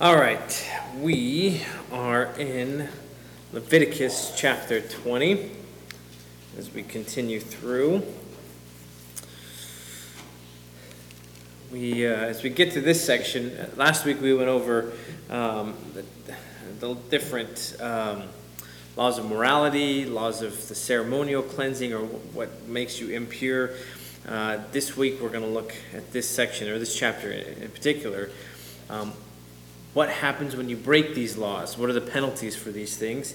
All right, we are in Leviticus chapter 20 as we continue through. We, uh, as we get to this section, last week we went over um, the, the different um, laws of morality, laws of the ceremonial cleansing, or what makes you impure. Uh, this week we're going to look at this section, or this chapter in particular. Um, what happens when you break these laws? What are the penalties for these things?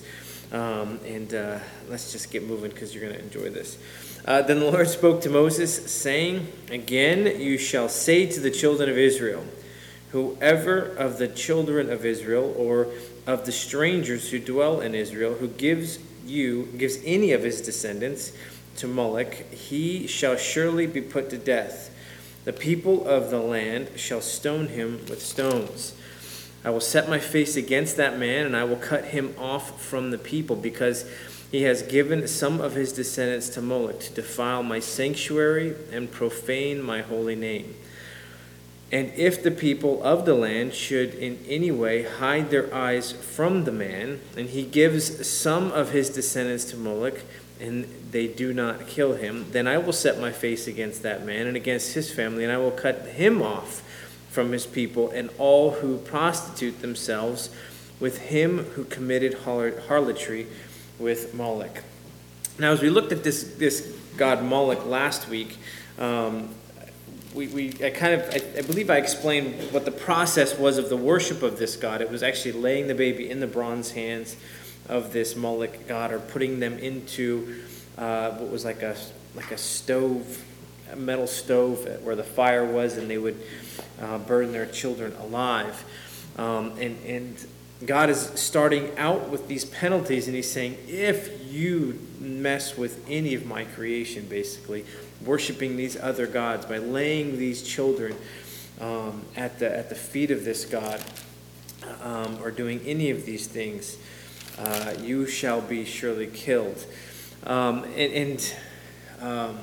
Um, and uh, let's just get moving because you're going to enjoy this. Uh, then the Lord spoke to Moses, saying, Again you shall say to the children of Israel, Whoever of the children of Israel or of the strangers who dwell in Israel, who gives you, gives any of his descendants to Moloch, he shall surely be put to death. The people of the land shall stone him with stones. I will set my face against that man, and I will cut him off from the people, because he has given some of his descendants to Moloch to defile my sanctuary and profane my holy name. And if the people of the land should in any way hide their eyes from the man, and he gives some of his descendants to Moloch, and they do not kill him, then I will set my face against that man and against his family, and I will cut him off from his people, and all who prostitute themselves with him who committed harlotry with Moloch. Now, as we looked at this, this god Moloch last week, um, we, we I kind of I, I, believe I explained what the process was of the worship of this god. It was actually laying the baby in the bronze hands of this Moloch god, or putting them into uh, what was like a like a stove, metal stove where the fire was, and they would uh, burn their children alive. Um, and, and God is starting out with these penalties, and He's saying, if you mess with any of my creation, basically, worshiping these other gods, by laying these children um, at, the, at the feet of this God, um, or doing any of these things, uh, you shall be surely killed. Um, and, and um,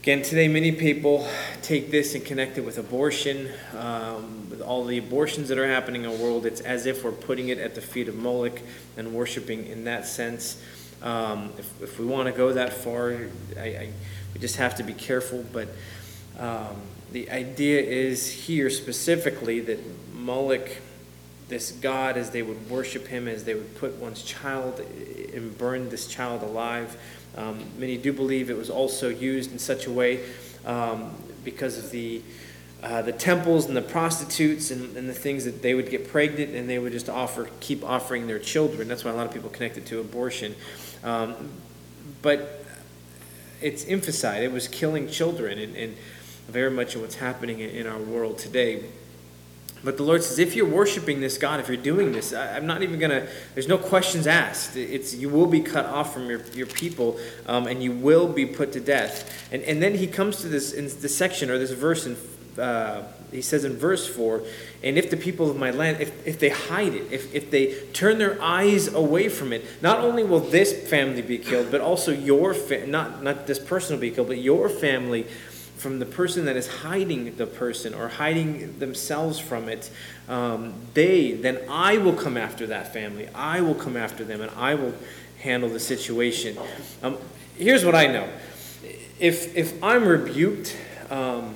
Again, today many people take this and connect it with abortion. Um, with all the abortions that are happening in the world, it's as if we're putting it at the feet of Moloch and worshiping in that sense. Um, if, if, we want to go that far, I, I, we just have to be careful. But um, the idea is here specifically that Moloch, this God, as they would worship him, as they would put one's child and burn this child alive, um, many do believe it was also used in such a way um, because of the, uh, the temples and the prostitutes and, and, the things that they would get pregnant and they would just offer, keep offering their children. That's why a lot of people connect it to abortion. Um, but it's emphasized, it was killing children and, and very much of what's happening in, in our world today. But the Lord says, if you're worshiping this God, if you're doing this, I, am not even going to, there's no questions asked. It's, you will be cut off from your, your people um, and you will be put to death. And, and then he comes to this, in this section or this verse, and uh, he says in verse 4 And if the people of my land, if, if they hide it, if, if they turn their eyes away from it, not only will this family be killed, but also your, fa- not, not this person will be killed, but your family from the person that is hiding the person or hiding themselves from it, um, they, then I will come after that family. I will come after them and I will handle the situation. Um, here's what I know if, if I'm rebuked, um,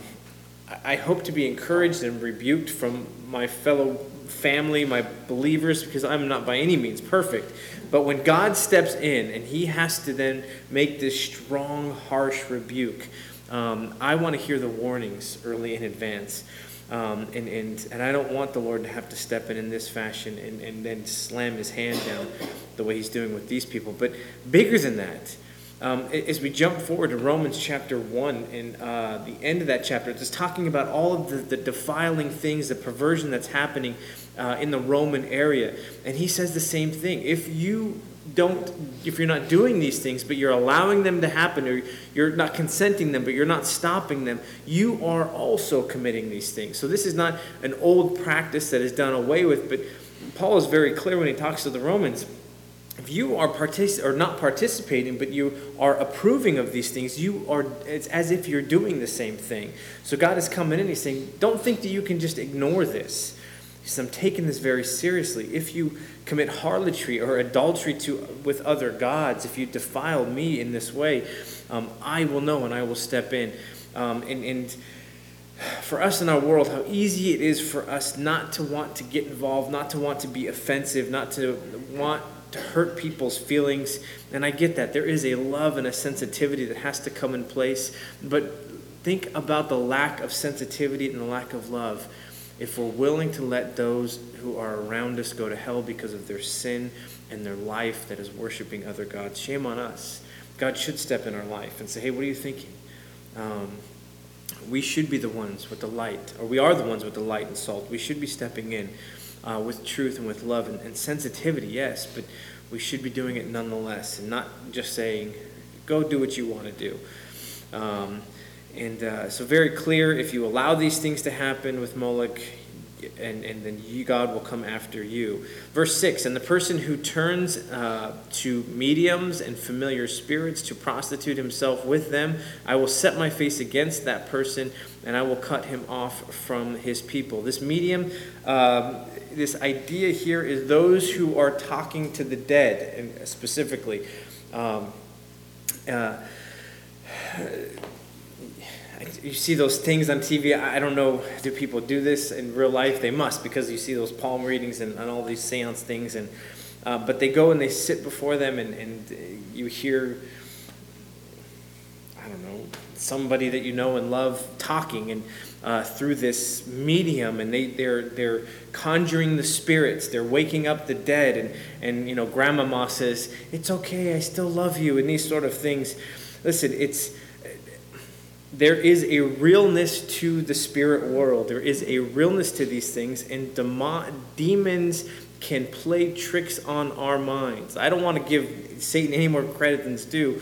I hope to be encouraged and rebuked from my fellow family, my believers, because I'm not by any means perfect. But when God steps in and He has to then make this strong, harsh rebuke, um, I want to hear the warnings early in advance. Um, and, and, and I don't want the Lord to have to step in in this fashion and, and then slam his hand down the way he's doing with these people. But bigger than that, um, as we jump forward to Romans chapter 1 and uh, the end of that chapter, it's talking about all of the, the defiling things, the perversion that's happening uh, in the Roman area. And he says the same thing. If you don't if you're not doing these things but you're allowing them to happen or you're not consenting them but you're not stopping them you are also committing these things. So this is not an old practice that is done away with but paul is very clear when he talks to the romans if you are partic- or not participating but you are approving of these things you are it's as if you're doing the same thing. So god is coming in and he's saying don't think that you can just ignore this He says, I'm taking this very seriously. If you commit harlotry or adultery to, with other gods, if you defile me in this way, um, I will know and I will step in. Um, and, and for us in our world, how easy it is for us not to want to get involved, not to want to be offensive, not to want to hurt people's feelings. And I get that. There is a love and a sensitivity that has to come in place. But think about the lack of sensitivity and the lack of love if we're willing to let those who are around us go to hell because of their sin and their life that is worshiping other gods. Shame on us. God should step in our life and say, hey, what are you thinking? Um, we should be the ones with the light, or we are the ones with the light and salt. We should be stepping in uh, with truth and with love and, and, sensitivity, yes, but we should be doing it nonetheless and not just saying, go do what you want to do. Um, and uh, so, very clear if you allow these things to happen with Moloch, and, and then you, God will come after you. Verse 6 And the person who turns uh, to mediums and familiar spirits to prostitute himself with them, I will set my face against that person and I will cut him off from his people. This medium, um, this idea here is those who are talking to the dead, and specifically. Um, uh, you see those things on TV. I don't know, do people do this in real life? They must because you see those palm readings and, and all these seance things. And uh, but they go and they sit before them, and, and you hear, I don't know, somebody that you know and love talking and uh, through this medium, and they they're they're conjuring the spirits. They're waking up the dead, and and you know, Grandmama says, "It's okay, I still love you," and these sort of things. Listen, it's there is a realness to the spirit world. There is a realness to these things, and demons can play tricks on our minds. I don't want to give Satan any more credit than it's due.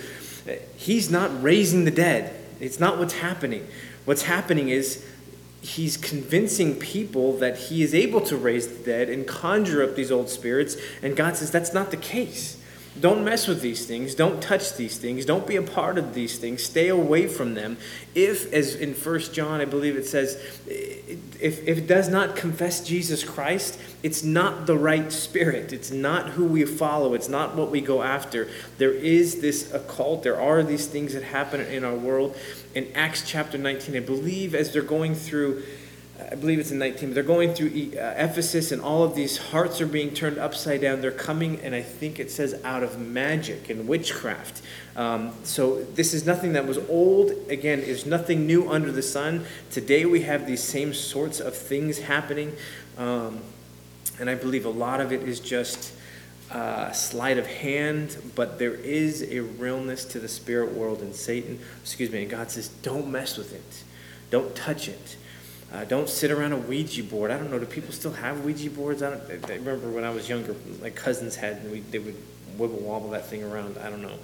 He's not raising the dead, it's not what's happening. What's happening is he's convincing people that he is able to raise the dead and conjure up these old spirits, and God says that's not the case. Don't mess with these things. Don't touch these things. Don't be a part of these things. Stay away from them. If, as in First John, I believe it says, if, if it does not confess Jesus Christ, it's not the right spirit. It's not who we follow. It's not what we go after. There is this occult. There are these things that happen in our world. In Acts chapter 19, I believe as they're going through I believe it's in 19, they're going through uh, Ephesus and all of these hearts are being turned upside down. They're coming, and I think it says out of magic and witchcraft. Um, so this is nothing that was old. Again, is nothing new under the sun. Today we have these same sorts of things happening. Um, and I believe a lot of it is just uh, sleight of hand, but there is a realness to the spirit world and Satan, excuse me, and God says, don't mess with it. Don't touch it. Uh, don't sit around a Ouija board. I don't know. Do people still have Ouija boards? I, don't, I remember when I was younger, my cousins had, and we, they would wibble wobble that thing around. I don't know.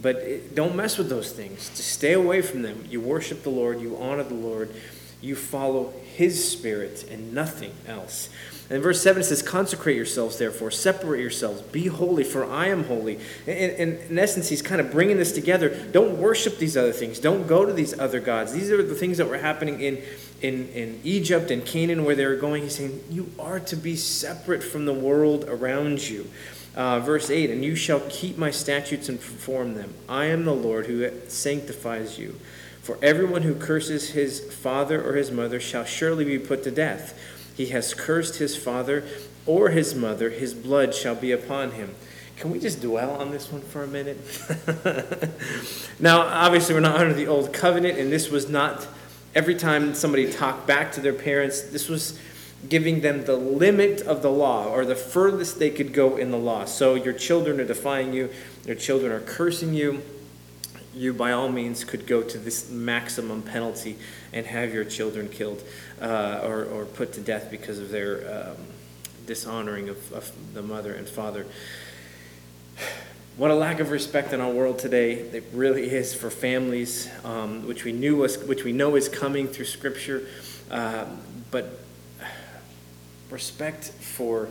But it, don't mess with those things. Just stay away from them. You worship the Lord, you honor the Lord, you follow His Spirit and nothing else. And verse 7 says, Consecrate yourselves, therefore, separate yourselves, be holy, for I am holy. And, and, in essence, he's kind of bringing this together. Don't worship these other things, don't go to these other gods. These are the things that were happening in, in, in Egypt and Canaan where they were going. He's saying, You are to be separate from the world around you. Uh, verse 8 And you shall keep my statutes and perform them. I am the Lord who sanctifies you. For everyone who curses his father or his mother shall surely be put to death he has cursed his father or his mother, his blood shall be upon him. Can we just dwell on this one for a minute? now, obviously, we're not under the old covenant, and this was not every time somebody talked back to their parents, this was giving them the limit of the law or the furthest they could go in the law. So, your children are defying you, your children are cursing you. You, by all means, could go to this maximum penalty and have your children killed uh, or, or put to death because of their um, dishonoring of, of the mother and father. What a lack of respect in our world today it really is for families, um, which we knew was, which we know is coming through Scripture, uh, but respect for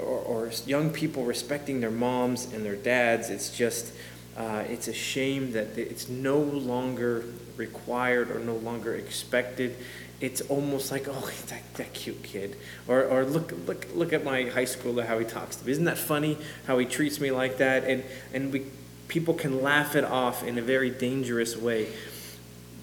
or, or, young people respecting their moms and their dads. It's just uh, it's a shame that it's no longer required or no longer expected it's almost like, oh, that, that cute kid. Or, or look, look, look at my high schooler, how he talks to me. Isn't that funny, how he treats me like that? And, and we, people can laugh it off in a very dangerous way.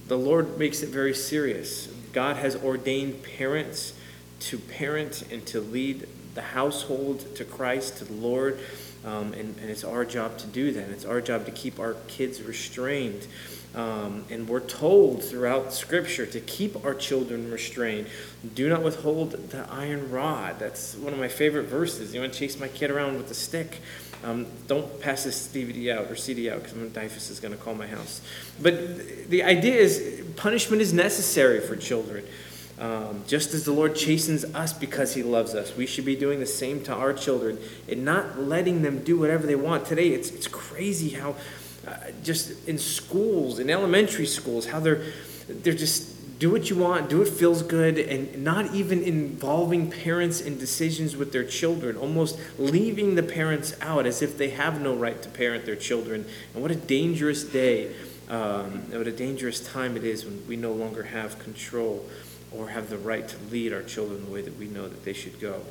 The Lord makes it very serious. God has ordained parents to parent and to lead the household to Christ, to the Lord. Um, and, and it's our job to do that. It's our job to keep our kids restrained. Um, and we're told throughout Scripture to keep our children restrained. Do not withhold the iron rod. That's one of my favorite verses. You want to chase my kid around with a stick? Um, don't pass this DVD out or CD out because DYFS is going to call my house. But the idea is punishment is necessary for children. Um, just as the Lord chastens us because He loves us, we should be doing the same to our children and not letting them do whatever they want. Today, it's, it's crazy how uh, just in schools, in elementary schools, how they're they're just do what you want, do what feels good, and not even involving parents in decisions with their children, almost leaving the parents out as if they have no right to parent their children. And what a dangerous day, um, what a dangerous time it is when we no longer have control or have the right to lead our children the way that we know that they should go.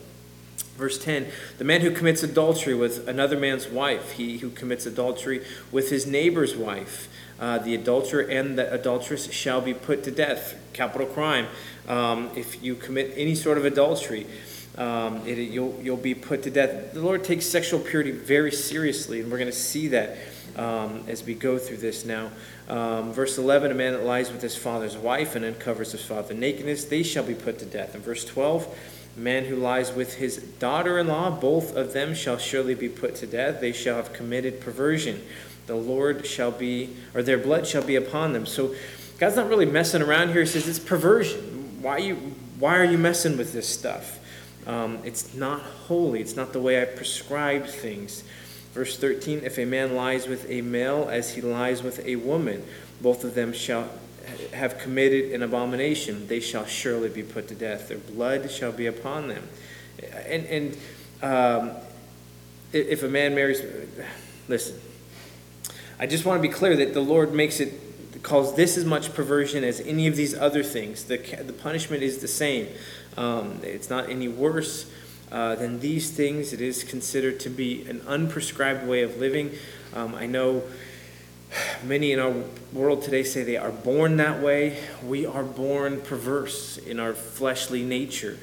Verse 10 The man who commits adultery with another man's wife, he who commits adultery with his neighbor's wife, uh, the adulterer and the adulteress shall be put to death. Capital crime. Um, if you commit any sort of adultery, um, it, you'll, you'll be put to death. The Lord takes sexual purity very seriously, and we're going to see that um, as we go through this now. Um, verse 11 A man that lies with his father's wife and uncovers his father's nakedness, they shall be put to death. And verse 12 a man who lies with his daughter in law, both of them shall surely be put to death. They shall have committed perversion. The Lord shall be, or their blood shall be upon them. So God's not really messing around here. He says it's perversion. Why, you, why are you messing with this stuff? Um, it's not holy. It's not the way I prescribe things. Verse 13 If a man lies with a male as he lies with a woman, both of them shall have committed an abomination, they shall surely be put to death. Their blood shall be upon them. And, and um, if a man marries, listen, I just want to be clear that the Lord makes it, calls this as much perversion as any of these other things. The, the punishment is the same, um, it's not any worse. Uh, than these things, it is considered to be an unprescribed way of living. Um, I know Many in our world today say they are born that way. We are born perverse in our fleshly nature.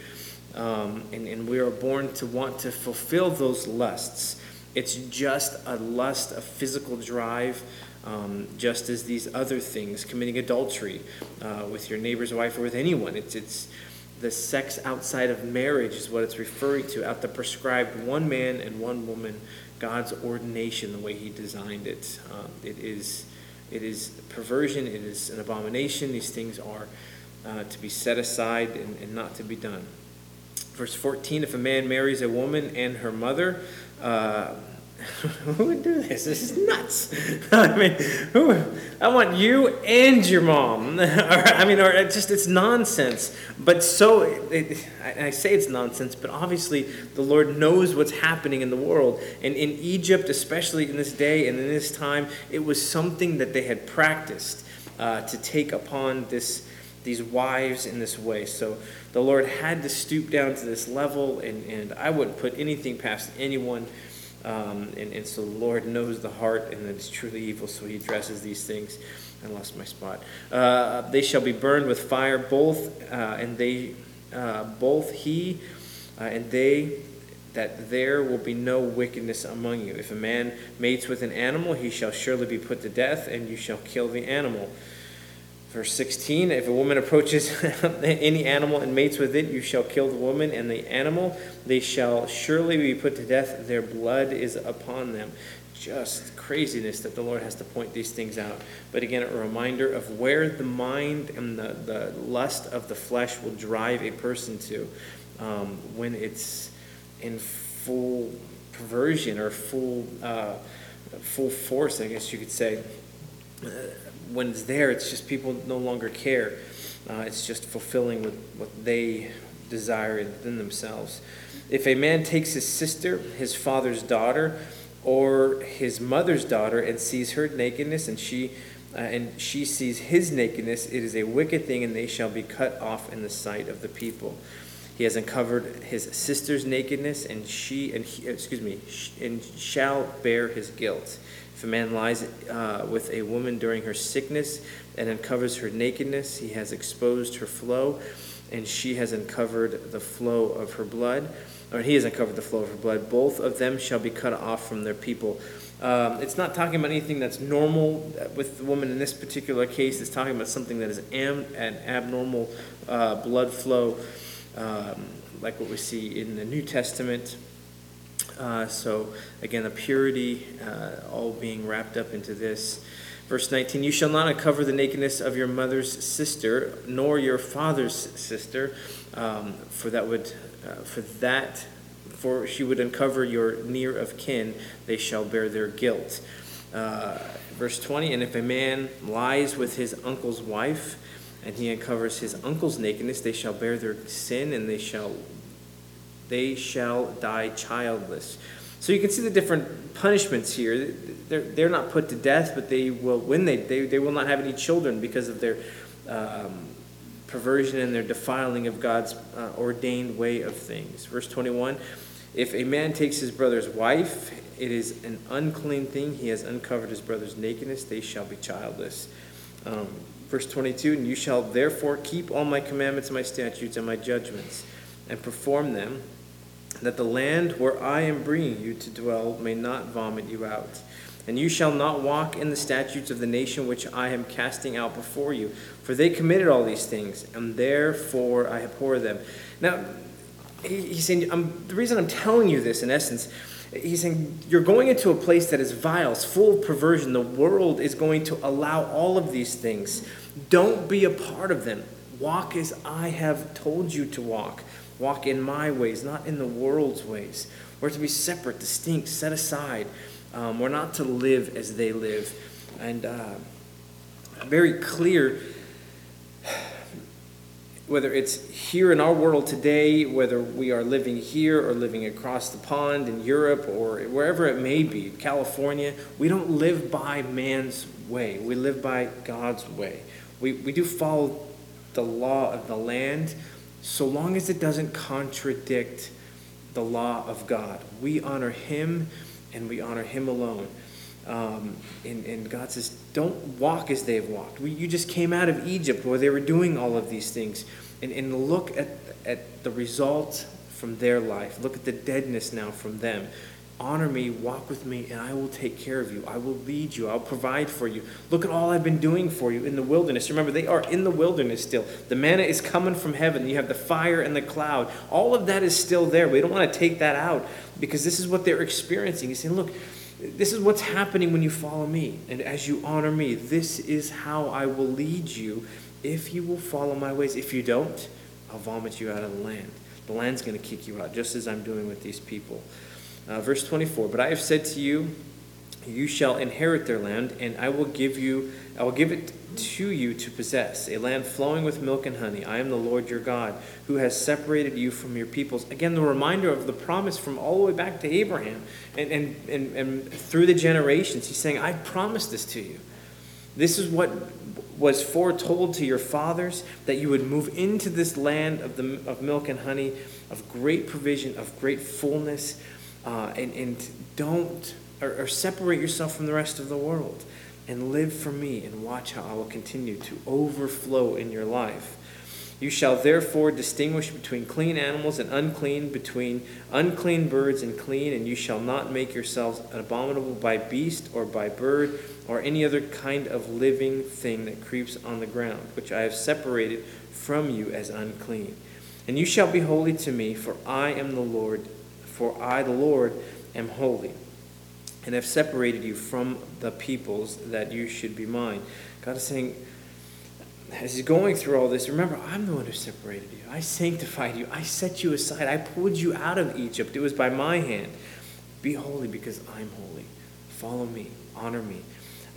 Um, and, and we are born to want to fulfill those lusts. It's just a lust, a physical drive, um, just as these other things, committing adultery uh, with your neighbor's wife or with anyone. It's, it's the sex outside of marriage, is what it's referring to, out the prescribed one man and one woman God's ordination, the way He designed it. Um, it is it is perversion. It is an abomination. These things are uh, to be set aside and, and, not to be done. Verse 14 If a man marries a woman and her mother, uh, who would do this? This is nuts. I mean, who? I want you and your mom. or, I mean, or just it's nonsense. But so it, I, I say it's nonsense, but obviously the Lord knows what's happening in the world. And in Egypt, especially in this day and in this time, it was something that they had practiced uh, to take upon this these wives in this way. So the Lord had to stoop down to this level, and, and I wouldn't put anything past anyone um, and, and so the Lord knows the heart and that it's truly evil, so he addresses these things. I lost my spot. Uh, they shall be burned with fire, both, uh, and they, uh, both he uh, and they, that there will be no wickedness among you. If a man mates with an animal, he shall surely be put to death, and you shall kill the animal. Verse 16 If a woman approaches any animal and mates with it, you shall kill the woman and the animal. They shall surely be put to death. Their blood is upon them. Just craziness that the Lord has to point these things out. But again, a reminder of where the mind and the, the lust of the flesh will drive a person to um, when it's in full perversion or full, uh, full force, I guess you could say. When it's there, it's just people no longer care. Uh, it's just fulfilling what, what they desire within themselves. If a man takes his sister, his father's daughter, or his mother's daughter, and sees her nakedness, and she uh, and she sees his nakedness, it is a wicked thing, and they shall be cut off in the sight of the people. He has uncovered his sister's nakedness, and she and he, excuse me, and shall bear his guilt. If a man lies uh, with a woman during her sickness and uncovers her nakedness, he has exposed her flow, and she has uncovered the flow of her blood, or he has uncovered the flow of her blood. Both of them shall be cut off from their people. Um, it's not talking about anything that's normal with the woman in this particular case. It's talking about something that is am, an abnormal uh, blood flow, um, like what we see in the New Testament. Uh, so, again, the purity uh, all being wrapped up into this. Verse 19 You shall not uncover the nakedness of your mother's sister, nor your father's sister, um, for that would, uh, for that for she would uncover your near of kin, they shall bear their guilt. Uh, verse 20 And if a man lies with his uncle's wife, and he uncovers his uncle's nakedness, they shall bear their sin, and they shall they shall die childless. So you can see the different punishments here. They're, they're not put to death, but they will when they they, they will not have any children because of their um, perversion and their defiling of God's uh, ordained way of things. Verse 21 if a man takes his brother's wife, it is an unclean thing. He has uncovered his brother's nakedness. They shall be childless. Um, verse 22 And you shall therefore keep all my commandments, my statutes, and my judgments, and perform them, that the land where I am bringing you to dwell may not vomit you out. And you shall not walk in the statutes of the nation which I am casting out before you, for they committed all these things, and therefore I abhor them. Now, he's saying, I'm, the reason I'm telling you this, in essence, he's saying, you're going into a place that is vile, it's full of perversion. The world is going to allow all of these things. Don't be a part of them. Walk as I have told you to walk. Walk in my ways, not in the world's ways. We're to be separate, distinct, set aside. Um, we're not to live as they live. And uh, very clear whether it's here in our world today, whether we are living here or living across the pond in Europe or wherever it may be, California, we don't live by man's way. We live by God's way. We, we do follow the law of the land so long as it doesn't contradict the law of God. We honor Him and we honor Him alone. Um, and, and, God says, don't walk as they've walked. We, you just came out of Egypt where they were doing all of these things. And, and look at, at the result from their life. Look at the deadness now from them. Honor me, walk with me, and I will take care of you. I will lead you. I'll provide for you. Look at all I've been doing for you in the wilderness. Remember, they are in the wilderness still. The manna is coming from heaven. You have the fire and the cloud. All of that is still there. We don't want to take that out because this is what they're experiencing. He's saying, look, this is what's happening when you follow me and as you honor me. This is how I will lead you if you will follow my ways. If you don't, I'll vomit you out of the land. The land's going to kick you out, just as I'm doing with these people. Uh, verse 24 But I have said to you, you shall inherit their land, and I will give you, I will give it to you to possess, a land flowing with milk and honey. I am the Lord your God, who has separated you from your peoples. Again, the reminder of the promise from all the way back to Abraham and, and, and, and through the generations. He's saying, I promised this to you. This is what was foretold to your fathers that you would move into this land of, the, of milk and honey, of great provision, of great fullness, uh, and, and don't or, or separate yourself from the rest of the world and live for me and watch how I will continue to overflow in your life. You shall therefore distinguish between clean animals and unclean, between unclean birds and clean, and you shall not make yourselves abominable by beast or by bird or any other kind of living thing that creeps on the ground, which I have separated from you as unclean. And you shall be holy to me, for I am the Lord, for I, the Lord, am holy, and have separated you from the peoples that you should be mine. God is saying, as he's going through all this, remember, I'm the one who separated you. I sanctified you. I set you aside. I pulled you out of Egypt. It was by my hand. Be holy because I'm holy. Follow me. Honor me.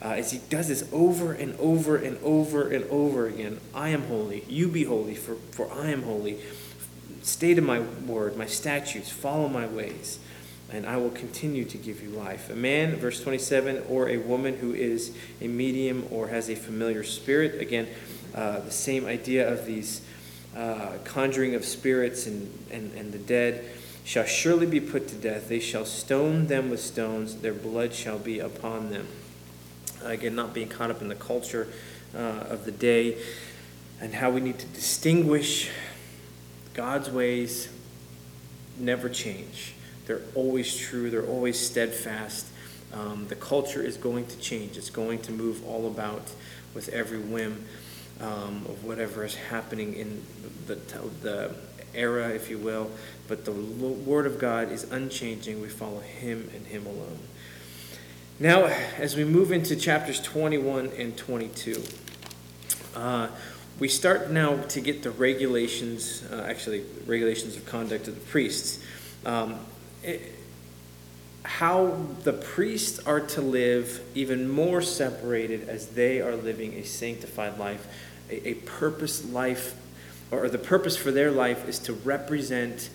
Uh, as he does this over and over and over and over again I am holy. You be holy, for, for I am holy. Stay to my word, my statutes. Follow my ways. and I will continue to give you life. A man, verse 27, or a woman who is a medium or has a familiar spirit. Again, uh, the same idea of these uh, conjuring of spirits and, and, and the dead shall surely be put to death. They shall stone them with stones, their blood shall be upon them. Again, not being caught up in the culture uh, of the day and how we need to distinguish God's ways never change. They're always true, they're always steadfast. Um, the culture is going to change, it's going to move all about with every whim um, of whatever is happening in the, the era, if you will. But the Word of God is unchanging. We follow Him and Him alone. Now, as we move into chapters 21 and 22, uh, we start now to get the regulations, uh, actually, regulations of conduct of the priests. Um, it, how the priests are to live even more separated as they are living a sanctified life, a, a purpose life, or the purpose for their life is to represent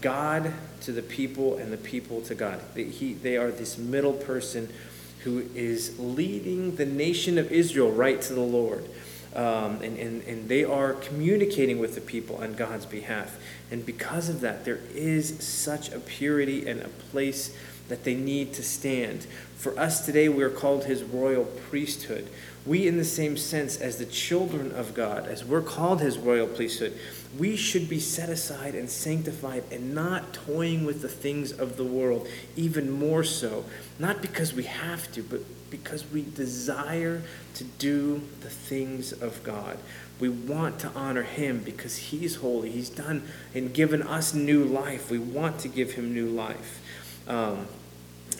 God to the people and the people to God. They, he, they are this middle person who is leading the nation of Israel right to the Lord. Um, and, and, and they are communicating with the people on God's behalf. And because of that, there is such a purity and a place that they need to stand. For us today, we are called his royal priesthood. We, in the same sense as the children of God, as we're called his royal priesthood, we should be set aside and sanctified and not toying with the things of the world, even more so. Not because we have to, but because we desire to do the things of God. We want to honor Him because He's holy. He's done and given us new life. We want to give Him new life. Um,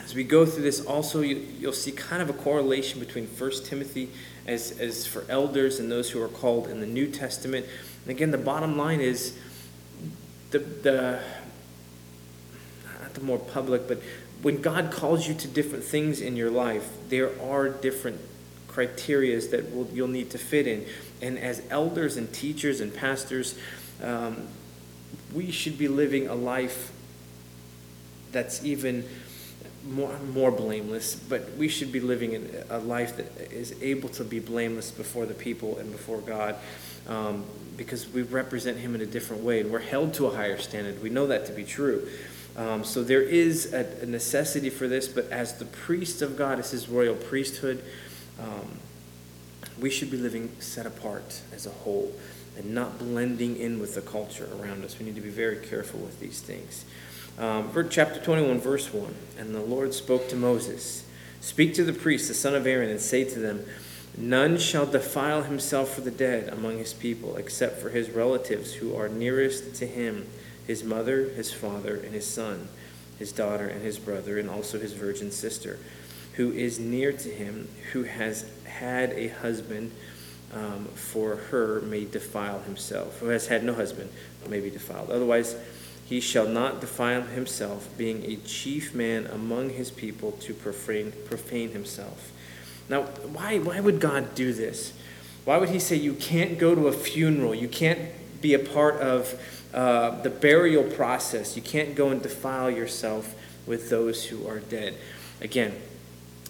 as we go through this, also you, will see kind of a correlation between 1 Timothy as, as for elders and those who are called in the New Testament. And again, the bottom line is the, the not the more public, but when God calls you to different things in your life, there are different criterias that will, you'll need to fit in. And as elders and teachers and pastors, um, we should be living a life that's even more, more blameless, but we should be living a life that is able to be blameless before the people and before God um, because we represent Him in a different way and we're held to a higher standard. We know that to be true. Um, so there is a, a, necessity for this, but as the priest of God, as his royal priesthood, um, we should be living set apart as a whole and not blending in with the culture around us. We need to be very careful with these things. Um, chapter 21, verse 1 And the Lord spoke to Moses Speak to the priest, the son of Aaron, and say to them, None shall defile himself for the dead among his people, except for his relatives who are nearest to him his mother, his father, and his son, his daughter, and his brother, and also his virgin sister, who is near to him, who has had a husband, um, for her may defile himself, who has had no husband, may be defiled. Otherwise, he shall not defile himself, being a chief man among his people to profane, profane himself. Now, why, why would God do this? Why would he say you can't go to a funeral? You can't be a part of uh, the burial process. You can't go and defile yourself with those who are dead. Again,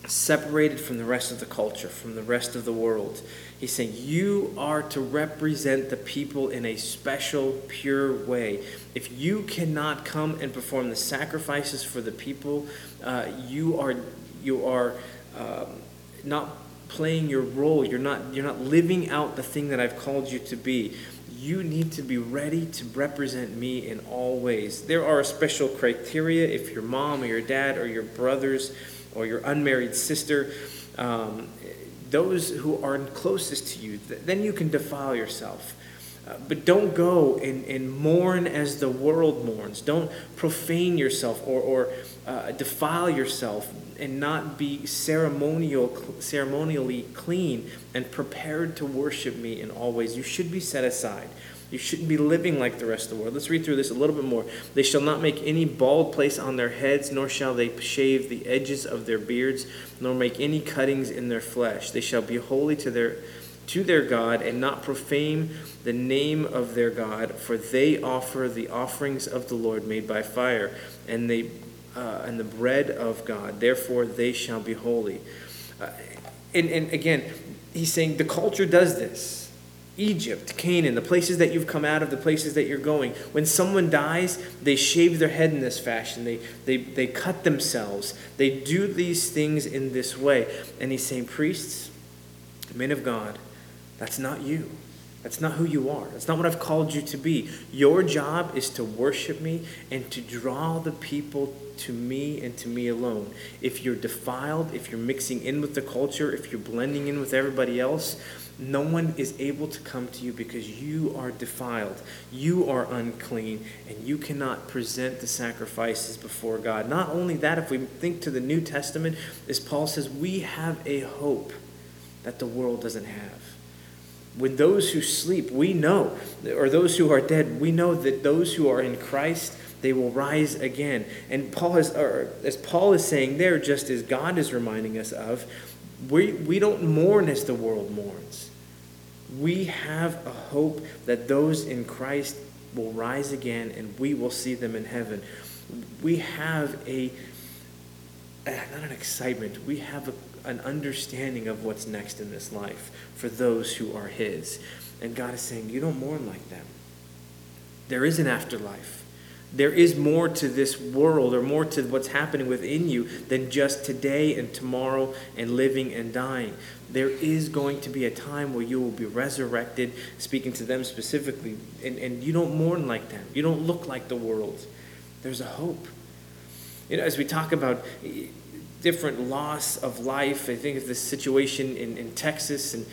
separated from the rest of the culture, from the rest of the world. He's saying you are to represent the people in a special, pure way. If you cannot come and perform the sacrifices for the people, uh, you are you are um, not playing your role. You're not you're not living out the thing that I've called you to be you need to be ready to represent me in all ways. There are special criteria if your mom or your dad or your brothers or your unmarried sister, um, those who are closest to you, then you can defile yourself. Uh, but don't go and, and mourn as the world mourns. Don't profane yourself or, or uh, defile yourself and not be ceremonial, ceremonially clean and prepared to worship me in all ways. You should be set aside. You shouldn't be living like the rest of the world. Let's read through this a little bit more. They shall not make any bald place on their heads, nor shall they shave the edges of their beards, nor make any cuttings in their flesh. They shall be holy to their to their God and not profane the name of their God, for they offer the offerings of the Lord made by fire, and they uh, and the bread of God. Therefore, they shall be holy. Uh, and, and again, he's saying the culture does this. Egypt, Canaan, the places that you've come out of, the places that you're going. When someone dies, they shave their head in this fashion. They, they, they cut themselves. They do these things in this way. And he's saying, priests, men of God, that's not you. That's not who you are. That's not what I've called you to be. Your job is to worship me and to draw the people to me and to me alone. If you're defiled, if you're mixing in with the culture, if you're blending in with everybody else, no one is able to come to you because you are defiled. You are unclean, and you cannot present the sacrifices before God. Not only that, if we think to the New Testament, as Paul says, we have a hope that the world doesn't have. When those who sleep, we know, or those who are dead, we know that those who are in Christ, they will rise again. And Paul is, or as Paul is saying there, just as God is reminding us of, we, we don't mourn as the world mourns. We have a hope that those in Christ will rise again and we will see them in heaven. We have a, eh, not an excitement, we have a, an understanding of what's next in this life for those who are His. And God is saying, You don't mourn like them. There is an afterlife. There is more to this world or more to what's happening within you than just today and tomorrow and living and dying. There is going to be a time where you will be resurrected, speaking to them specifically, and, and you don't mourn like them. You don't look like the world. There's a hope. You know, as we talk about different loss of life, I think of this situation in, in Texas and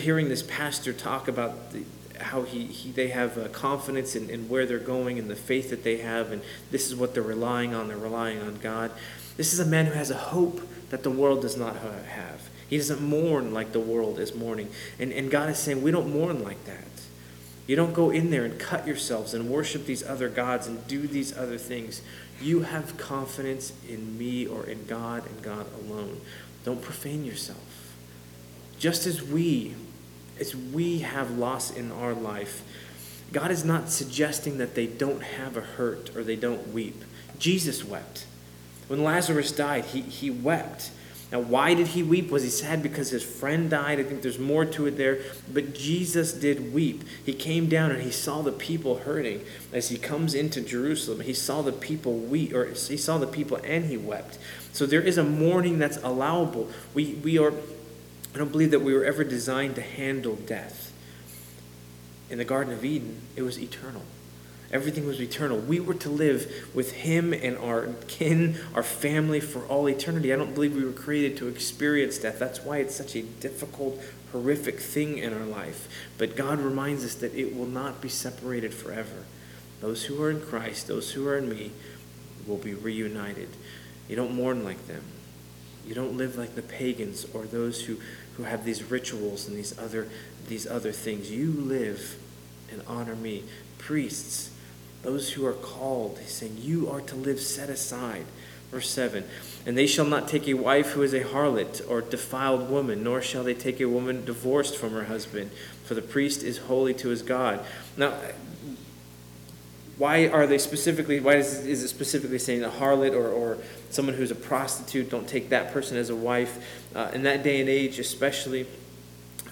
hearing this pastor talk about the, how he, he they have uh, confidence in, in where they're going and the faith that they have, and this is what they're relying on. They're relying on God. This is a man who has a hope that the world does not have. He doesn't mourn like the world is mourning. And, and God is saying, we don't mourn like that. You don't go in there and cut yourselves and worship these other gods and do these other things. You have confidence in me or in God and God alone. Don't profane yourself. Just as we as we have loss in our life, God is not suggesting that they don't have a hurt or they don't weep. Jesus wept. When Lazarus died, he, he wept. Now, why did he weep? Was he sad because his friend died? I think there's more to it there. But Jesus did weep. He came down and he saw the people hurting as he comes into Jerusalem. He saw the people weep, or he saw the people and he wept. So there is a mourning that's allowable. We, we are I don't believe that we were ever designed to handle death. In the Garden of Eden, it was eternal. Everything was eternal. We were to live with Him and our kin, our family for all eternity. I don't believe we were created to experience death. That's why it's such a difficult, horrific thing in our life. But God reminds us that it will not be separated forever. Those who are in Christ, those who are in me, will be reunited. You don't mourn like them. You don't live like the pagans or those who who have these rituals and these other these other things. You live and honor me. Priests, those who are called, he's saying, you are to live set aside. Verse 7 And they shall not take a wife who is a harlot or defiled woman, nor shall they take a woman divorced from her husband, for the priest is holy to his God. Now, why are they specifically, why is, is it specifically saying a harlot or, or someone who's a prostitute? Don't take that person as a wife. Uh, in that day and age, especially,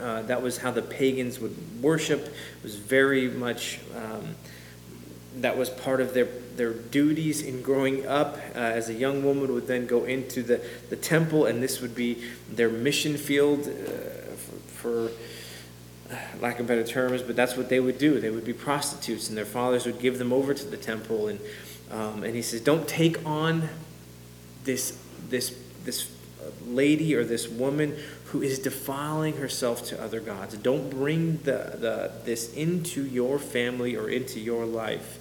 uh, that was how the pagans would worship. It was very much, um, that was part of their, their duties in growing up. Uh, as a young woman would then go into the, the temple, and this would be their mission field uh, for, for lack of better terms, but that's what they would do. They would be prostitutes, and their fathers would give them over to the temple. And um, and he says, don't take on this this this lady or this woman who is defiling herself to other gods. Don't bring the, the this into your family or into your life.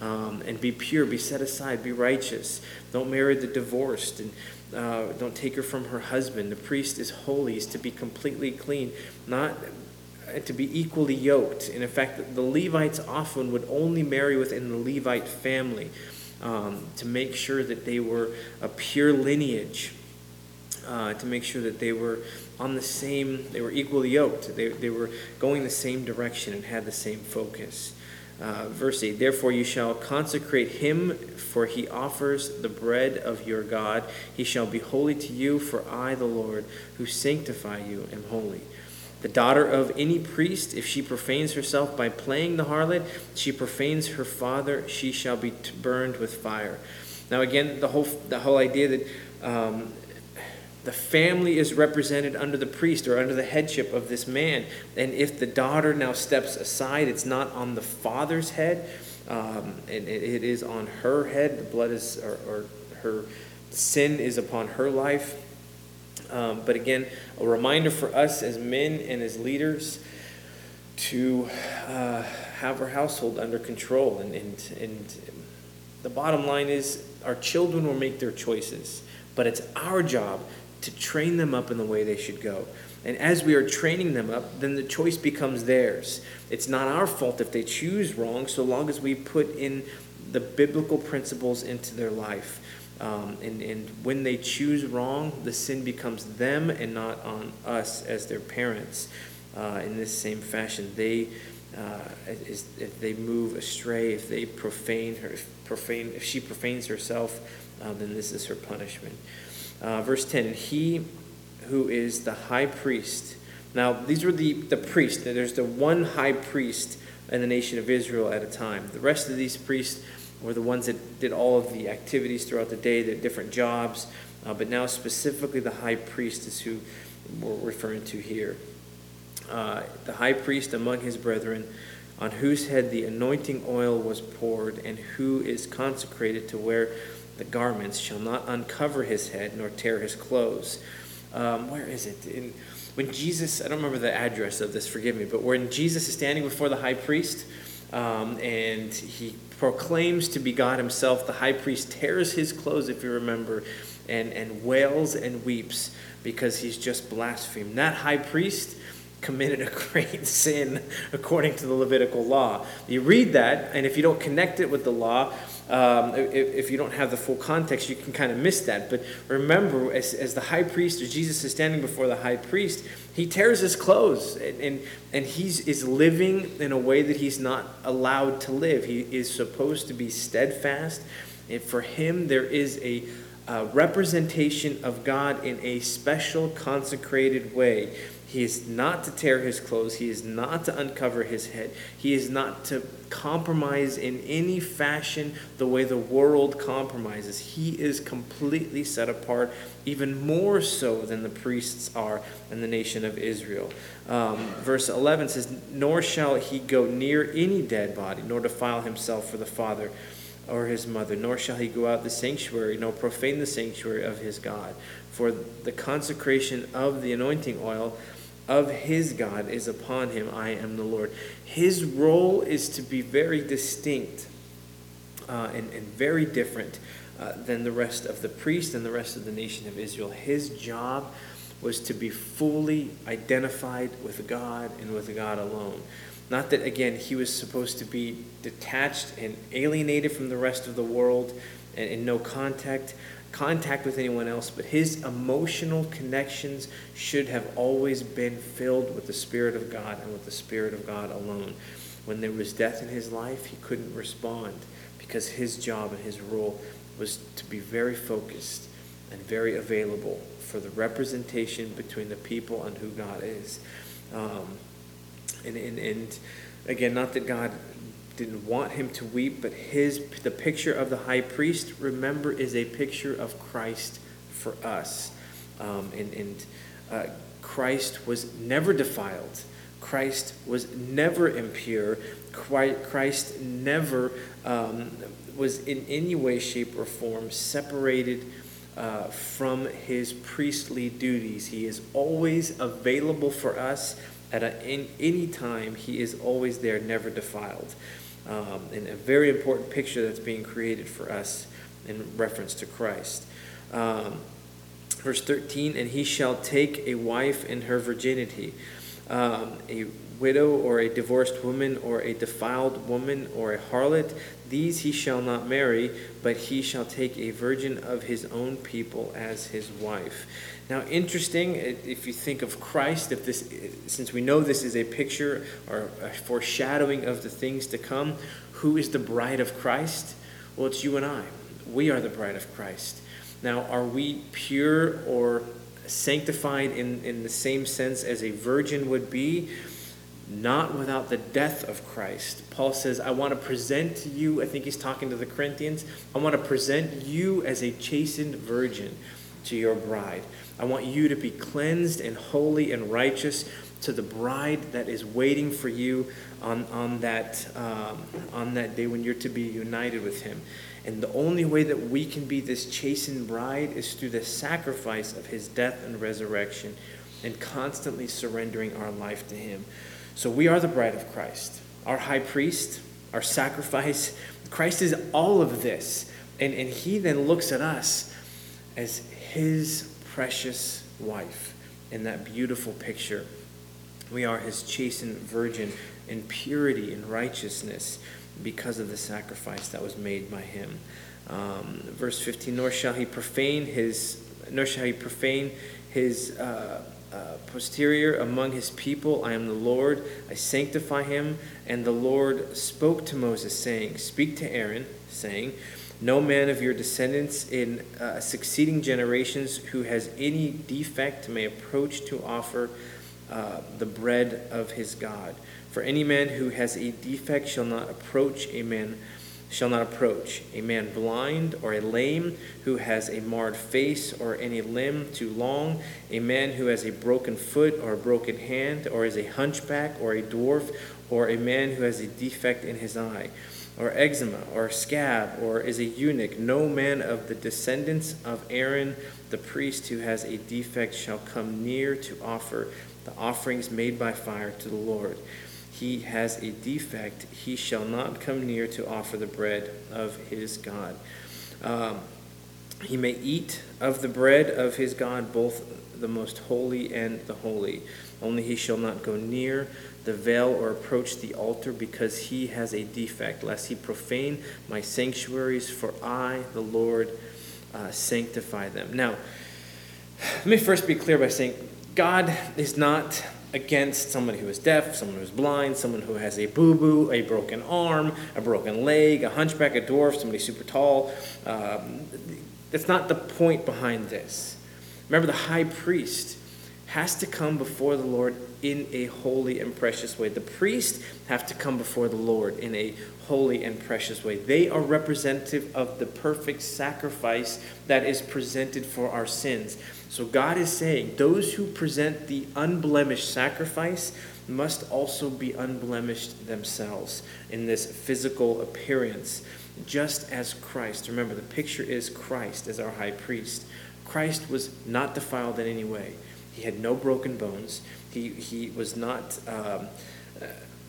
Um, and be pure, be set aside, be righteous. Don't marry the divorced, and uh, don't take her from her husband. The priest is holy; is to be completely clean, not to be equally yoked. In fact, the Levites often would only marry within the Levite family um, to make sure that they were a pure lineage, uh, to make sure that they were on the same, they were equally yoked. They, they were going the same direction and had the same focus. Uh, verse 8 Therefore you shall consecrate him, for he offers the bread of your God. He shall be holy to you, for I, the Lord, who sanctify you, am holy. The daughter of any priest, if she profanes herself by playing the harlot, she profanes her father, she shall be burned with fire. Now, again, the whole, the whole idea that um, the family is represented under the priest or under the headship of this man. And if the daughter now steps aside, it's not on the father's head, um, and it, it is on her head. The blood is, or, or her sin is upon her life. Um, but again, a reminder for us as men and as leaders to uh, have our household under control. And, and, and the bottom line is our children will make their choices, but it's our job to train them up in the way they should go. And as we are training them up, then the choice becomes theirs. It's not our fault if they choose wrong, so long as we put in the biblical principles into their life. Um, and, and when they choose wrong, the sin becomes them and not on us as their parents. Uh, in this same fashion, they uh, is, if they move astray, if they profane her, profane, if she profanes herself, uh, then this is her punishment. Uh, verse 10 And he who is the high priest. Now, these were the, the priests. There's the one high priest in the nation of Israel at a time. The rest of these priests were the ones that did all of the activities throughout the day, their different jobs. Uh, but now, specifically, the high priest is who we're referring to here. Uh, the high priest among his brethren, on whose head the anointing oil was poured, and who is consecrated to wear the garments, shall not uncover his head nor tear his clothes. Um, where is it? In, when Jesus, I don't remember the address of this, forgive me, but when Jesus is standing before the high priest um, and he proclaims to be God himself, the high priest tears his clothes, if you remember, and, and wails and weeps because he's just blasphemed. That high priest committed a great sin according to the Levitical law. You read that, and if you don't connect it with the law, um, if, if, you don't have the full context, you can kind of miss that. But remember, as, as the high priest, or Jesus is standing before the high priest, he tears his clothes and, and, and he is living in a way that he's not allowed to live. He is supposed to be steadfast. And for him, there is a representation of God in a special, consecrated way. He is not to tear his clothes. He is not to uncover his head. He is not to compromise in any fashion the way the world compromises. He is completely set apart, even more so than the priests are in the nation of Israel. Um, verse 11 says, Nor shall he go near any dead body, nor defile himself for the father or his mother, nor shall he go out the sanctuary, nor profane the sanctuary of his God. For the consecration of the anointing oil of his God is upon him. I am the Lord. His role is to be very distinct uh, and, and very different uh, than the rest of the priest and the rest of the nation of Israel. His job was to be fully identified with God and with God alone. Not that, again, he was supposed to be detached and alienated from the rest of the world and in no contact contact with anyone else, but his emotional connections should have always been filled with the Spirit of God and with the Spirit of God alone. When there was death in his life, he couldn't respond because his job and his role was to be very focused and very available for the representation between the people and who God is. Um, and, and, and again, not that God didn't want him to weep, but his the picture of the high priest, remember, is a picture of Christ for us. Um, and and uh, Christ was never defiled. Christ was never impure. Christ never um, was in any way, shape, or form separated uh, from his priestly duties. He is always available for us at a, in, any time. He is always there, never defiled um, and a very important picture that's being created for us in reference to Christ. Um, verse 13, and he shall take a wife in her virginity. Um, a widow or a divorced woman or a defiled woman or a harlot, these he shall not marry, but he shall take a virgin of his own people as his wife. Now, interesting, if you think of Christ, if this, since we know this is a picture or a foreshadowing of the things to come, who is the bride of Christ? Well, it's you and I. We are the bride of Christ. Now, are we pure or sanctified in, in the same sense as a virgin would be? Not without the death of Christ. Paul says, I want to present to you, I think he's talking to the Corinthians, I want to present you as a chastened virgin to your bride. I want you to be cleansed and holy and righteous to the bride that is waiting for you on, on, that, um, on that day when you're to be united with him. And the only way that we can be this chastened bride is through the sacrifice of his death and resurrection and constantly surrendering our life to him. So we are the bride of Christ, our high priest, our sacrifice. Christ is all of this. And, and he then looks at us as his precious wife in that beautiful picture. We are his chastened virgin in purity and righteousness because of the sacrifice that was made by him. Um, verse 15, nor shall he profane his, nor shall he profane his uh, uh, posterior among his people. I am the Lord, I sanctify him. And the Lord spoke to Moses, saying, Speak to Aaron, saying, No man of your descendants in uh, succeeding generations who has any defect may approach to offer uh, the bread of his God. For any man who has a defect shall not approach a man shall not approach a man blind or a lame who has a marred face or any limb too long, a man who has a broken foot or a broken hand, or is a hunchback or a dwarf, or a man who has a defect in his eye, or eczema or scab, or is a eunuch. No man of the descendants of Aaron the priest who has a defect shall come near to offer the offerings made by fire to the Lord he has a defect, he shall not come near to offer the bread of his God. Um, he may eat of the bread of his God, both the most holy and the holy. Only he shall not go near the veil or approach the altar because he has a defect, lest he profane my sanctuaries, for I, the Lord, uh, sanctify them. Now, let me first be clear by saying God is not against somebody who is deaf, someone who is blind, someone who has a boo boo, a broken arm, a broken leg, a hunchback, a dwarf, somebody super tall. Um, that's not the point behind this. Remember, the high priest has to come before the Lord in a holy and precious way. The priests have to come before the Lord in a holy and precious way. They are representative of the perfect sacrifice that is presented for our sins. So God is saying those who present the unblemished sacrifice must also be unblemished themselves in this physical appearance, just as Christ. Remember, the picture is Christ as our high priest. Christ was not defiled in any way. He had no broken bones. He, he was not, um, uh,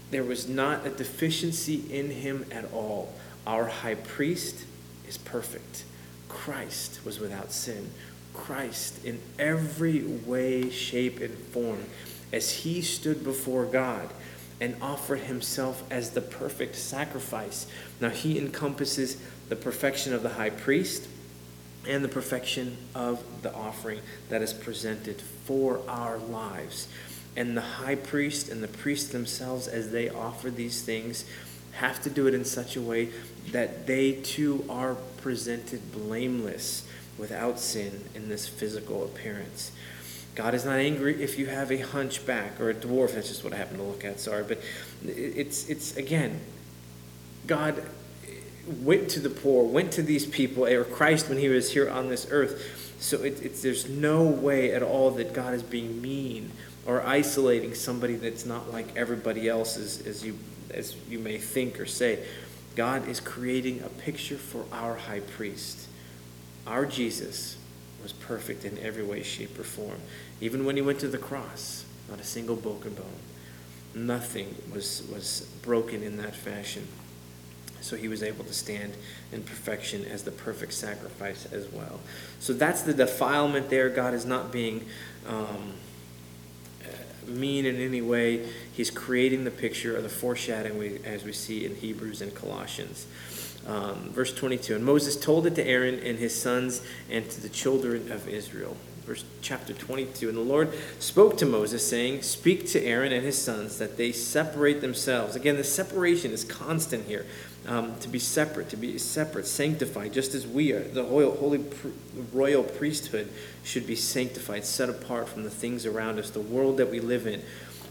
there was not a deficiency in him at all. Our high priest is perfect. Christ was without sin. Christ in every way, shape, and form as he stood before God and offered himself as the perfect sacrifice. Now, he encompasses the perfection of the high priest and the perfection of the offering that is presented for our lives. And the high priest and the priests themselves, as they offer these things, have to do it in such a way that they too are presented blameless without sin in this physical appearance. God is not angry if you have a hunchback or a dwarf. That's just what I happen to look at. Sorry, but it's it's again, God went to the poor, went to these people, or Christ when he was here on this earth. So it, it's there's no way at all that God is being mean or isolating somebody that's not like everybody else, as, as you as you may think or say. God is creating a picture for our high priest our Jesus was perfect in every way, shape, or form. Even when he went to the cross, not a single broken bone. Nothing was, was broken in that fashion. So he was able to stand in perfection as the perfect sacrifice as well. So that's the defilement there. God is not being um, mean in any way. He's creating the picture or the foreshadowing as we see in Hebrews and Colossians. Um, verse 22 And Moses told it to Aaron and his sons and to the children of Israel. Verse chapter 22 And the Lord spoke to Moses, saying, Speak to Aaron and his sons that they separate themselves. Again, the separation is constant here. Um, to be separate, to be separate, sanctified, just as we are. The holy, holy royal priesthood should be sanctified, set apart from the things around us, the world that we live in.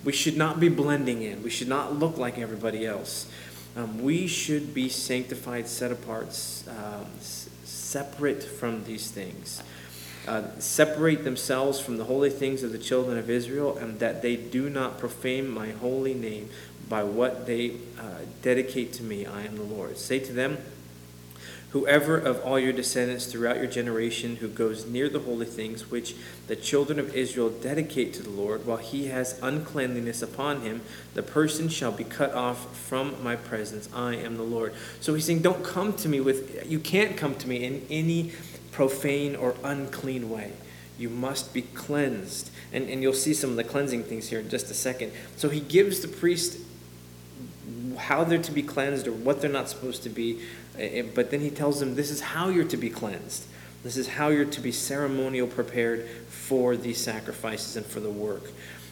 We should not be blending in. We should not look like everybody else. Um, we should be sanctified, set apart, um, separate from these things. Uh, separate themselves from the holy things of the children of Israel, and that they do not profane my holy name by what they uh, dedicate to me. I am the Lord. Say to them, Whoever of all your descendants throughout your generation who goes near the holy things which the children of Israel dedicate to the Lord, while he has uncleanliness upon him, the person shall be cut off from my presence. I am the Lord. So he's saying, Don't come to me with, you can't come to me in any profane or unclean way. You must be cleansed. And, and you'll see some of the cleansing things here in just a second. So he gives the priest how they're to be cleansed or what they're not supposed to be. Eh, eh, but then he tells them this is how you're to be cleansed. This is how you're to be ceremonial prepared for these sacrifices and for the work.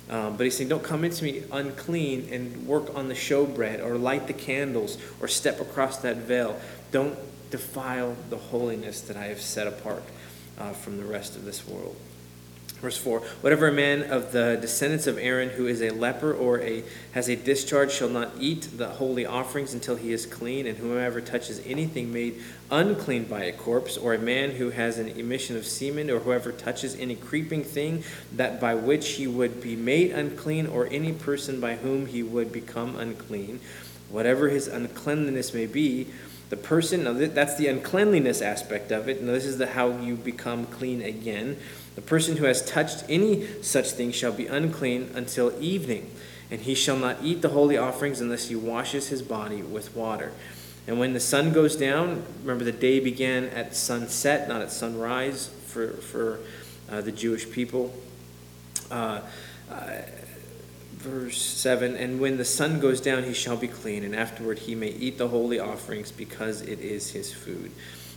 Um, but he's saying, don't come into me unclean and work on the showbread or light the candles or step across that veil. Don't defile the holiness that I have set apart uh, from the rest of this world. Verse 4 Whatever a man of the descendants of Aaron who is a leper or a, has a discharge shall not eat the holy offerings until he is clean, and whoever touches anything made unclean by a corpse, or a man who has an emission of semen, or whoever touches any creeping thing that by which he would be made unclean, or any person by whom he would become unclean, whatever his uncleanliness may be, the person, that's the uncleanliness aspect of it. Now, this is the how you become clean again. The person who has touched any such thing shall be unclean until evening, and he shall not eat the holy offerings unless he washes his body with water. And when the sun goes down, remember the day began at sunset, not at sunrise for, for uh, the Jewish people. Uh, uh, verse 7 And when the sun goes down, he shall be clean, and afterward he may eat the holy offerings because it is his food.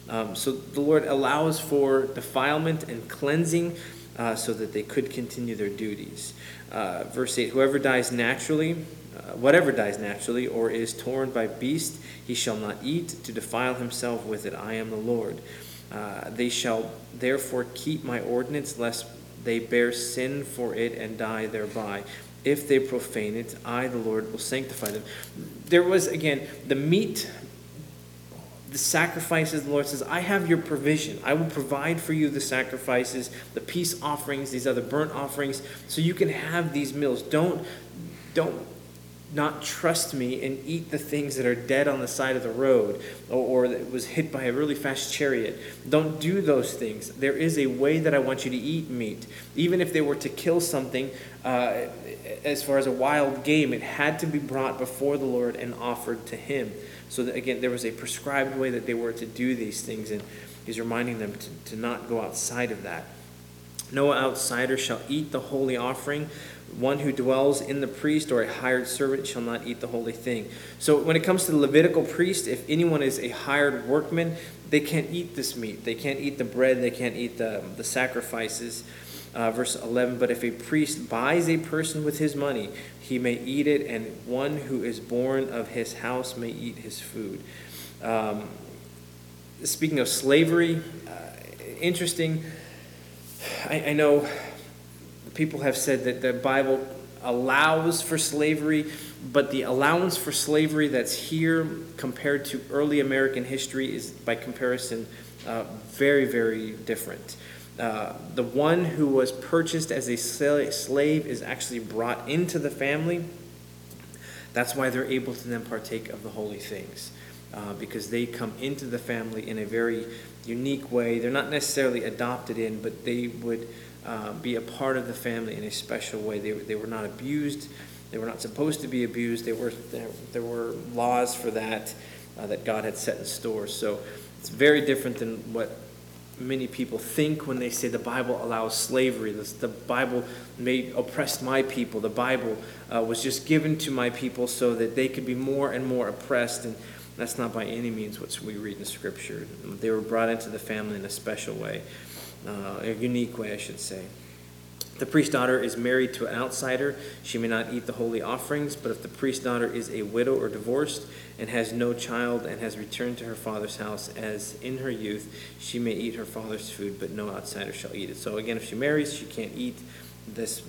Um, so the Lord allows for defilement and cleansing uh, so that they could continue their duties. Uh, verse 8 Whoever dies naturally, uh, whatever dies naturally, or is torn by beast, he shall not eat to defile himself with it. I am the Lord. Uh, they shall therefore keep my ordinance, lest they bear sin for it and die thereby. If they profane it, I, the Lord, will sanctify them. There was, again, the meat the sacrifices, the Lord says, I have your provision. I will provide for you the sacrifices, the peace offerings, these other burnt offerings, so you can have these meals. Don't, don't not trust me and eat the things that are dead on the side of the road or, or that was hit by a really fast chariot. Don't do those things. There is a way that I want you to eat meat. Even if they were to kill something, uh, as far as a wild game, it had to be brought before the Lord and offered to Him. So that, again, there was a prescribed way that they were to do these things, and he's reminding them to, to not go outside of that. No outsider shall eat the holy offering. One who dwells in the priest or a hired servant shall not eat the holy thing. So, when it comes to the Levitical priest, if anyone is a hired workman, they can't eat this meat. They can't eat the bread. They can't eat the, the sacrifices. Uh, verse 11 But if a priest buys a person with his money, he may eat it, and one who is born of his house may eat his food. Um, speaking of slavery, uh, interesting. I, I know people have said that the Bible allows for slavery, but the allowance for slavery that's here compared to early American history is, by comparison, uh, very, very different. Uh, the one who was purchased as a slave is actually brought into the family. That's why they're able to then partake of the holy things, uh, because they come into the family in a very unique way. They're not necessarily adopted in, but they would uh, be a part of the family in a special way. They, they were not abused. They were not supposed to be abused. They were, there, there were laws for that uh, that God had set in store. So it's very different than what many people think when they say the Bible allows slavery. The, the Bible may oppress my people. The Bible uh, was just given to my people so that they could be more and more oppressed. And that's not by any means what we read in Scripture. They were brought into the family in a special way, uh, a unique way, I should say. The priest's daughter is married to an outsider. She may not eat the holy offerings, but if the priest's daughter is a widow or divorced and has no child and has returned to her father's house as in her youth, she may eat her father's food, but no outsider shall eat it. So again, if she marries, she can't eat this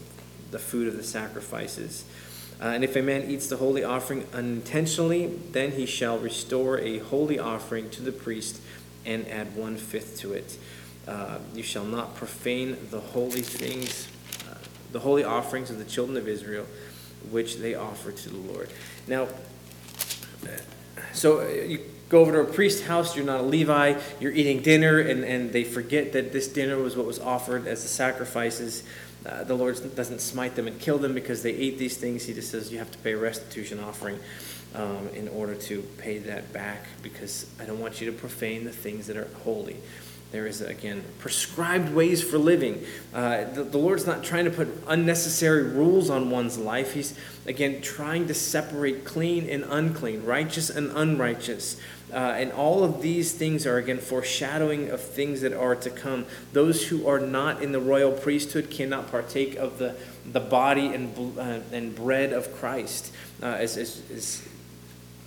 the food of the sacrifices. Uh, and if a man eats the holy offering unintentionally, then he shall restore a holy offering to the priest and add one fifth to it. Uh, you shall not profane the holy things the holy offerings of the children of Israel, which they offer to the Lord. Now, so you go over to a priest's house, you're not a Levi, you're eating dinner, and, and they forget that this dinner was what was offered as the sacrifices. Uh, the Lord doesn't smite them and kill them because they ate these things. He just says you have to pay a restitution offering um, in order to pay that back because I don't want you to profane the things that are holy. There is, again, prescribed ways for living. Uh, the, the, Lord's not trying to put unnecessary rules on one's life. He's, again, trying to separate clean and unclean, righteous and unrighteous. Uh, and all of these things are, again, foreshadowing of things that are to come. Those who are not in the royal priesthood cannot partake of the, the body and, uh, and bread of Christ, uh, as, as,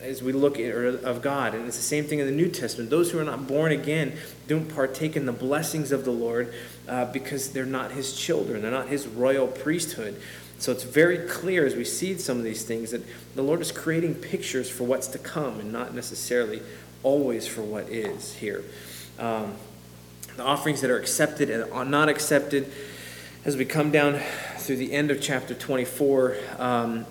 as we look at of God. And it's the same thing in the New Testament. Those who are not born again don't partake in the blessings of the Lord uh, because they're not his children, they're not his royal priesthood. So it's very clear as we see some of these things that the Lord is creating pictures for what's to come and not necessarily always for what is here. Um, the offerings that are accepted and are not accepted as we come down through the end of chapter 24, um,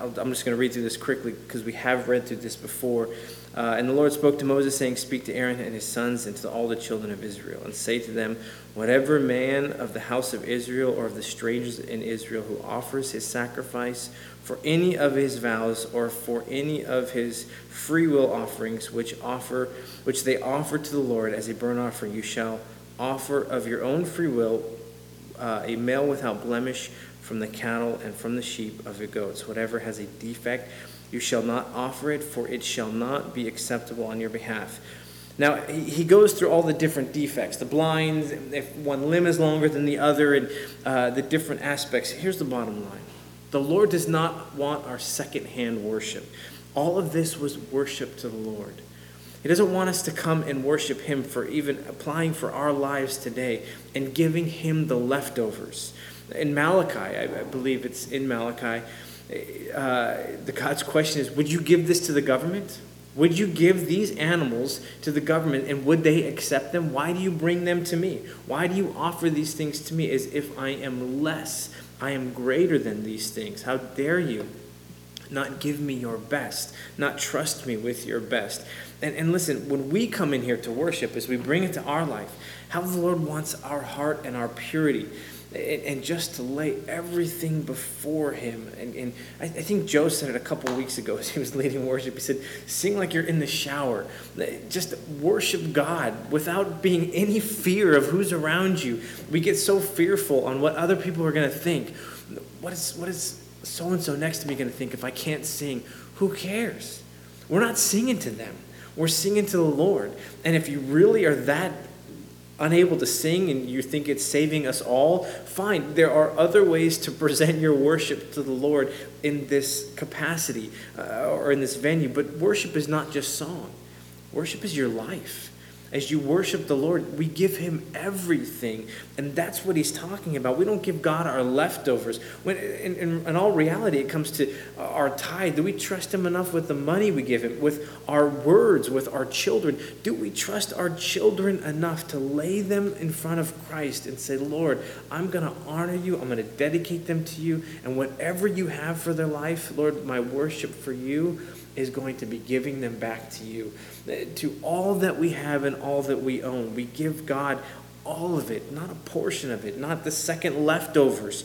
I'm just going to read through this quickly because we have read through this before. Uh, and the Lord spoke to Moses, saying, Speak to Aaron and his sons and to all the children of Israel, and say to them, Whatever man of the house of Israel or of the strangers in Israel who offers his sacrifice for any of his vows or for any of his free will offerings which offer which they offer to the Lord as a burnt offering, you shall offer of your own free will uh, a male without blemish from the cattle and from the sheep of the goats. Whatever has a defect, you shall not offer it, for it shall not be acceptable on your behalf. Now, he goes through all the different defects the blinds, if one limb is longer than the other, and uh, the different aspects. Here's the bottom line the Lord does not want our secondhand worship. All of this was worship to the Lord. He doesn't want us to come and worship Him for even applying for our lives today and giving Him the leftovers. In Malachi, I, believe it's in Malachi, uh, the God's question is Would you give this to the government? Would you give these animals to the government and would they accept them? Why do you bring them to me? Why do you offer these things to me as if I am less? I am greater than these things. How dare you not give me your best, not trust me with your best? And, and listen, when we come in here to worship, as we bring it to our life, how the Lord wants our heart and our purity. And, just to lay everything before Him. And, and I, I, think Joe said it a couple weeks ago as he was leading worship. He said, Sing like you're in the shower. Just worship God without being any fear of who's around you. We get so fearful on what other people are going to think. What is, what is so and so next to me going to think if I can't sing? Who cares? We're not singing to them. We're singing to the Lord. And if you really are that unable to sing and you think it's saving us all, fine. There are other ways to present your worship to the Lord in this capacity uh, or in this venue. But worship is not just song, worship is your life as you worship the Lord, we give Him everything. And that's what He's talking about. We don't give God our leftovers. When, in, in, in all reality, it comes to our tithe. Do we trust Him enough with the money we give Him, with our words, with our children? Do we trust our children enough to lay them in front of Christ and say, Lord, I'm going to honor you, I'm going to dedicate them to you, and whatever you have for their life, Lord, my worship for you is going to be giving them back to you. To all that we have and all that we own, we give God all of it, not a portion of it, not the second leftovers,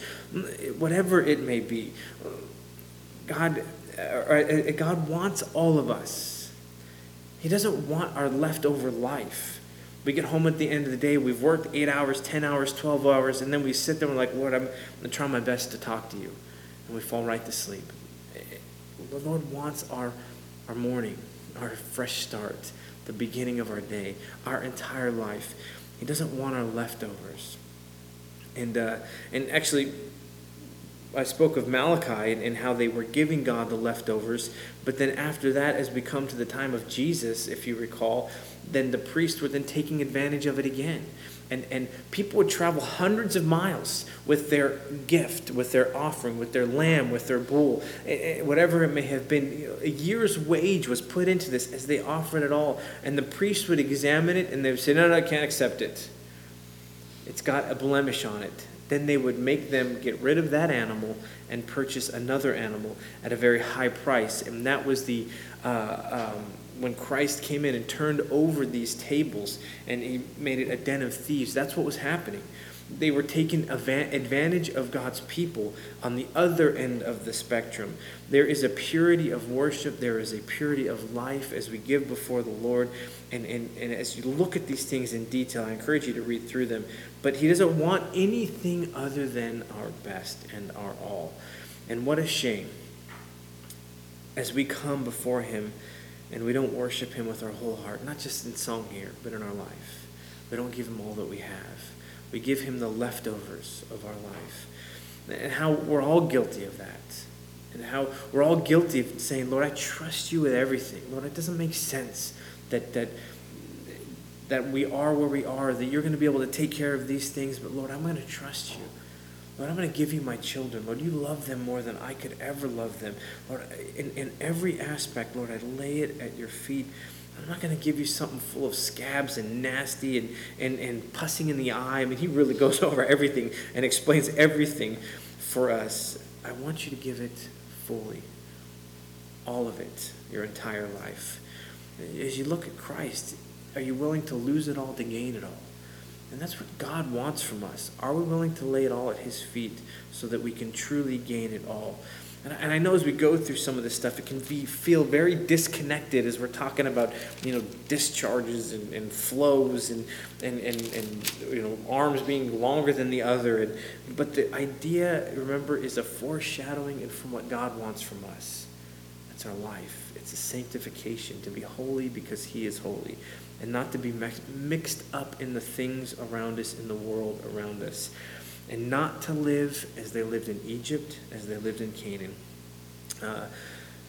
whatever it may be. God, uh, uh, God wants all of us. He doesn't want our leftover life. We get home at the end of the day, we've worked eight hours, 10 hours, 12 hours, and then we sit there and we're like, Lord, I'm going to try my best to talk to you. And we fall right to sleep. The Lord wants our, our morning, our fresh start, the beginning of our day, our entire life. He doesn't want our leftovers. And, uh, and actually, I spoke of Malachi and, and, how they were giving God the leftovers, but then after that, as we come to the time of Jesus, if you recall, then the priests were then taking advantage of it again. And, and people would travel hundreds of miles with their gift, with their offering, with their lamb, with their bull, whatever it may have been. A year's wage was put into this as they offered it all. And the priest would examine it and they would say, No, no, I can't accept it. It's got a blemish on it. Then they would make them get rid of that animal and purchase another animal at a very high price. And that was the. Uh, um, when Christ came in and turned over these tables and he made it a den of thieves, that's what was happening. They were taking advantage of God's people on the other end of the spectrum. There is a purity of worship, there is a purity of life as we give before the Lord. And, and, and as you look at these things in detail, I encourage you to read through them. But He doesn't want anything other than our best and our all. And what a shame as we come before Him and we don't worship Him with our whole heart, not just in song here, but in our life. We don't give Him all that we have. We give Him the leftovers of our life. And how we're all guilty of that. And how we're all guilty of saying, Lord, I trust you with everything. Lord, it doesn't make sense that, that, that we are where we are, that you're going to be able to take care of these things, but Lord, I'm going to trust you. Lord, I'm going to give you my children. Lord, you love them more than I could ever love them. Lord, in, in every aspect, Lord, I lay it at your feet. I'm not going to give you something full of scabs and nasty and, and, and pussing in the eye. I mean, he really goes over everything and explains everything for us. I want you to give it fully, all of it, your entire life. As you look at Christ, are you willing to lose it all to gain it all? And that's what God wants from us. Are we willing to lay it all at His feet so that we can truly gain it all? And I, know as we go through some of this stuff, it can be, feel very disconnected as we're talking about, you know, discharges and, and flows and, and, and, and, you know, arms being longer than the other. And, but the idea, remember, is a foreshadowing and from what God wants from us. That's our life. It's a sanctification, to be holy because He is holy and not to be mixed up in the things around us, in the world around us, and not to live as they lived in Egypt, as they lived in Canaan. Uh,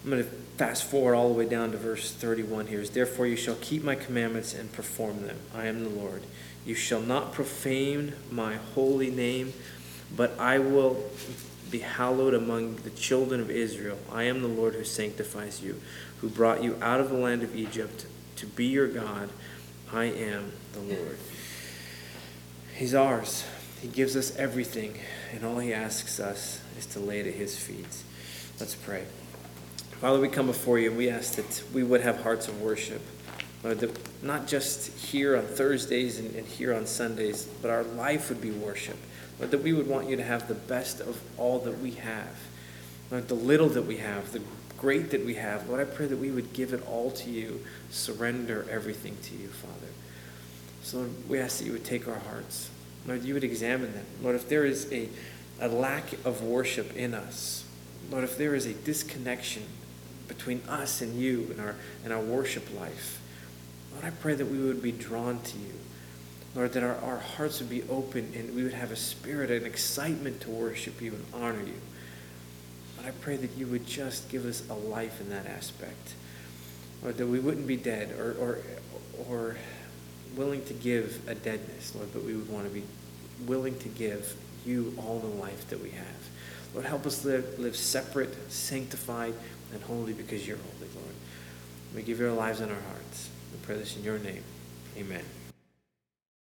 I'm going to fast forward all the way down to verse 31 here. Is therefore you shall keep my commandments and perform them. I am the Lord. You shall not profane my holy name, but I will be hallowed among the children of Israel. I am the Lord who sanctifies you, who brought you out of the land of Egypt to be your God. I am the Lord. He's ours. He gives us everything, and all He asks us is to lay it at His feet. Let's pray. Father, we come before you and we ask that we would have hearts of worship. Lord, that not just here on Thursdays and, and here on Sundays, but our life would be worship. Lord, that we would want you to have the best of all that we have. Lord, the little that we have, the great that we have. Lord, I pray that we would give it all to you, surrender everything to you, Father. So, Lord, we ask that you would take our hearts. Lord, you would examine them. Lord, if there is a, a lack of worship in us, Lord, if there is a disconnection between us and you and our, and our worship life, Lord, I pray that we would be drawn to you. Lord, that our, our hearts would be open and we would have a spirit, an excitement to worship you and honor you. But I pray that you would just give us a life in that aspect. Or that we wouldn't be dead or, or, or willing to give a deadness, Lord, but we would want to be willing to give you all the life that we have. Lord, help us live, live separate, sanctified, and holy because you're holy, Lord. We give your lives and our hearts. We pray this in your name. Amen.